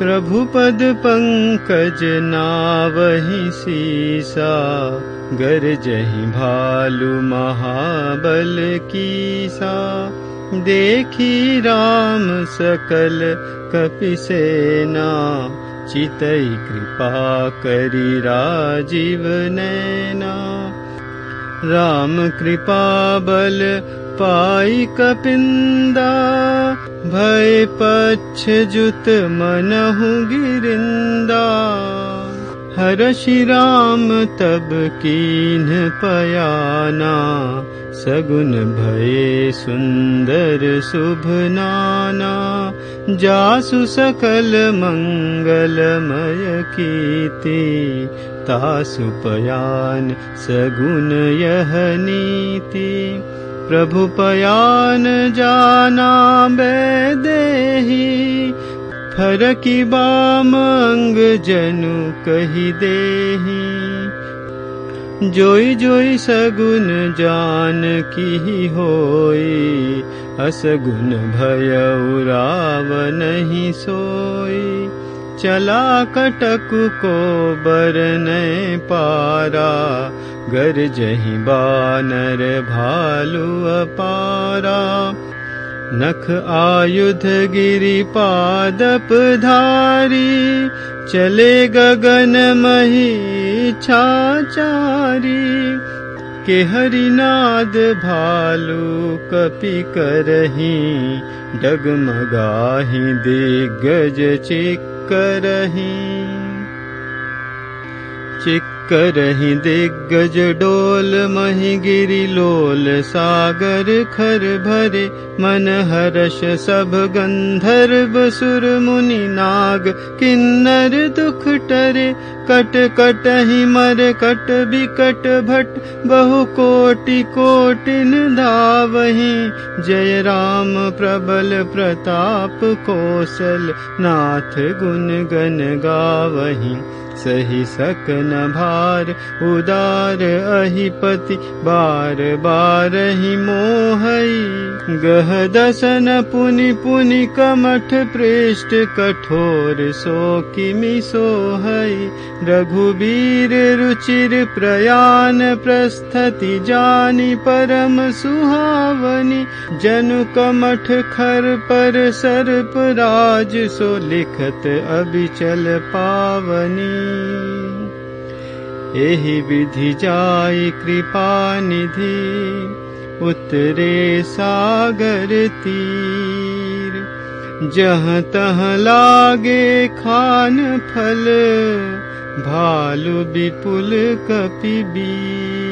प्रभुपद पङ्कज नावहि सीसा गरजहि भालु महाबल कीसा। देखी राम सकल कपिसेना चितै कृपा करि राजीव नैना राम कृपा बल पाई कपिंदा भय पक्ष जुत मनहु गिरिंदा हर राम तब कीन पयाना सगुन भये सुंदर शुभ नाना जासु सकल मंगलमय कीति तासु पयान सगुन यह नीति। प्रभु पयान जाना बेदेही फरकी बाम अंग जनु कही देही। जोई जोई सगुन जान की होई असगुन भय उराव नहीं सोई। चला कटक को बरन पारा गर जही बानर भालू अपारा नख आयुध गिरि पादप धारी चले गगन मही छाचारी। के हरिनाद भालू कपि करही डगमगाही दिग्गज चिक्करही। चिक करहि दिग्गज डोल महि गिरि लोल सागर खर भरे मन हर्ष सब गंधर्व सुर मुनि नाग किन्नर दुख टरे कट कट ही मर कट बिकट भट बहु कोटि कोटिन धावही जय राम प्रबल प्रताप कौशल नाथ गुण गन गावही सही सकन भार उदार अहिपति बार बार ही मोहई। गह दसन पुनि पुनि कमठ पृष्ठ कठोर सो किमि सोहई। रघुबीर रुचिर प्रयान प्रस्थति जानी परम सुहावनी। जनु कमठ खर पर सर्प राज सो लिखत अबिचल पावनी एहि विधि जाय कृपा निधि उतरे सागर तीर। जहाँ तह लागे खान फल भालु विपुल कपि बी